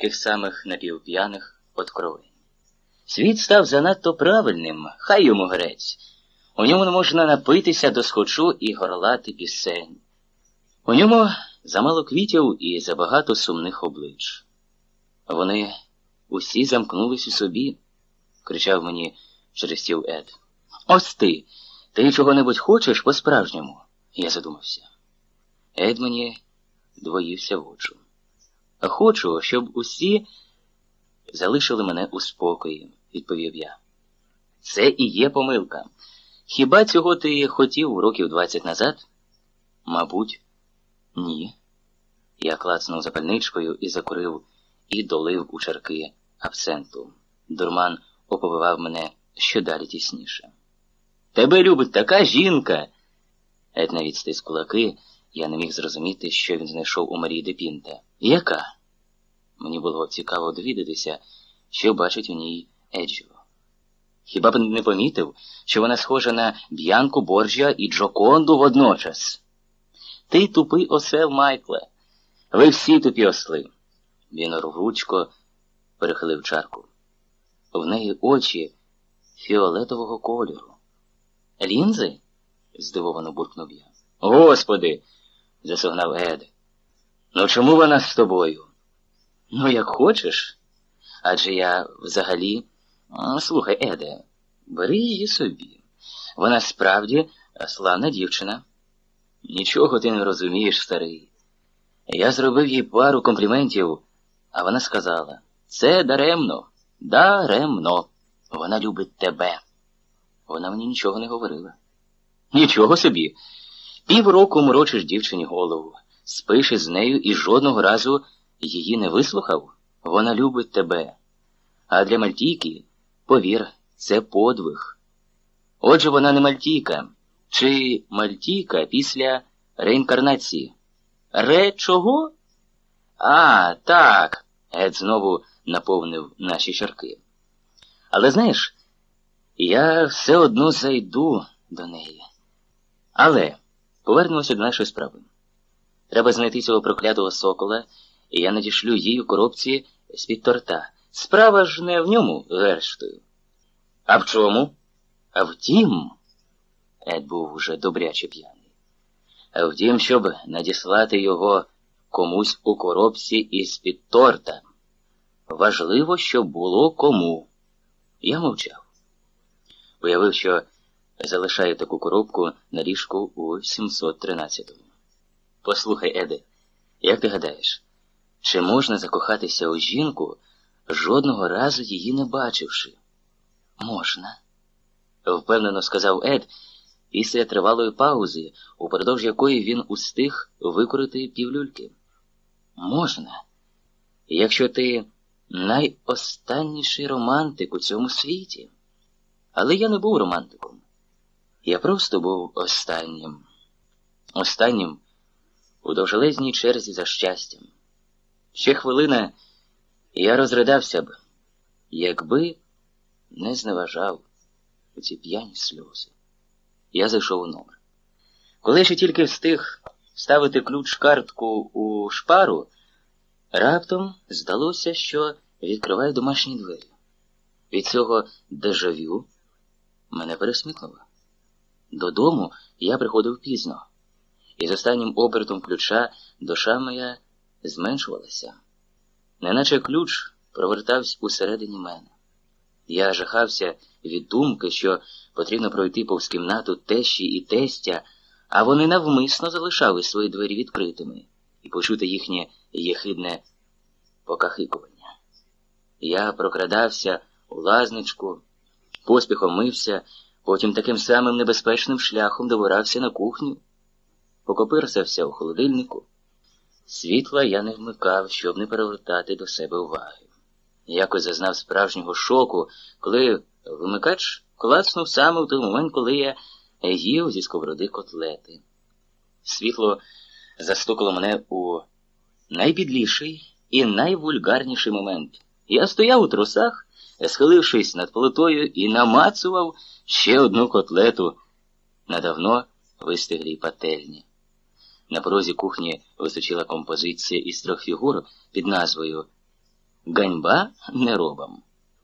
тих самих напівп'яних откровень. Світ став занадто правильним, хай йому грець. У ньому можна напитися до схочу і горлати пісень. У ньому замало квітів і забагато сумних облич. Вони усі замкнулись у собі, кричав мені через стіл Ед. Ось ти. Ти чого-небудь хочеш по-справжньому? Я задумався. Ед мені двоївся в очу. Хочу, щоб усі залишили мене у спокої, відповів я. Це і є помилка. Хіба цього ти хотів років двадцять назад? Мабуть, ні. Я клацнув запальничкою і закурив, і долив у чарки абсенту. Дурман оповивав мене що далі тісніше. Тебе любить така жінка. Ед навіть стис кулаки, я не міг зрозуміти, що він знайшов у Марії Депінте. Яка? Мені було цікаво довідатися, що бачить у ній Еджіо. Хіба б не помітив, що вона схожа на Б'янку Борджа і Джоконду водночас? Ти тупий осел, Майкле. Ви всі тупі осли. Він рвучко перехилив чарку. В неї очі фіолетового кольору. Лінзи? здивовано буркнув я. Господи, засогнав Ед. Ну чому вона з тобою? Ну, як хочеш. Адже я взагалі. Слухай, Еде, бери її собі. Вона справді славна дівчина. Нічого ти не розумієш, старий. Я зробив їй пару компліментів, а вона сказала: це даремно, даремно. Вона любить тебе. Вона мені нічого не говорила. Нічого собі. Півроку морочиш дівчині голову, спиш із нею і жодного разу її не вислухав. Вона любить тебе. А для Мальтійки, повір, це подвиг. Отже, вона не Мальтійка, чи Мальтійка після реінкарнації. Ре чого? А, так. Ед знову наповнив наші чарки. Але знаєш, я все одно зайду до неї. Але повернемося до нашої справи. Треба знайти цього проклятого сокола, і я надішлю їй у коробці з-під торта. Справа ж не в ньому, зрештою. А в чому? А втім, Ед був уже добряче п'яний. А втім, щоб надіслати його комусь у коробці із-під торта. Важливо, щоб було кому. Я мовчав. Уявив, що залишаю таку коробку на ліжку у 713-му. Послухай, Еде, як ти гадаєш, чи можна закохатися у жінку, жодного разу її не бачивши? Можна, впевнено сказав Ед після тривалої паузи, упродовж якої він устиг викорити півлюльки. Можна, якщо ти найостанніший романтик у цьому світі. Але я не був романтиком. Я просто був останнім. Останнім у довжелезній черзі за щастям. Ще хвилина я розридався б, якби не зневажав у ці п'яні сльози. Я зайшов у номер. Коли ще тільки встиг ставити ключ картку у шпару, раптом здалося, що відкриваю домашні двері. Від цього дежавю мене пересмикнуло. Додому я приходив пізно, і з останнім обертом ключа душа моя зменшувалася, неначе ключ провертався усередині мене. Я жахався від думки, що потрібно пройти повз кімнату тещі і тестя, а вони навмисно залишали свої двері відкритими і почути їхнє єхидне покахикування. Я прокрадався у лазничку, поспіхом мився, потім таким самим небезпечним шляхом добирався на кухню, покопирсався у холодильнику. Світла я не вмикав, щоб не перевертати до себе уваги. Якось зазнав справжнього шоку, коли вимикач клацнув саме в той момент, коли я їв зі сковороди котлети. Світло застукало мене у найбідліший і найвульгарніший момент. Я стояв у трусах, схилившись над плитою, і намацував ще одну котлету на давно вистиглій пательні. На порозі кухні височила композиція із трьох фігур під назвою ганьба неробам.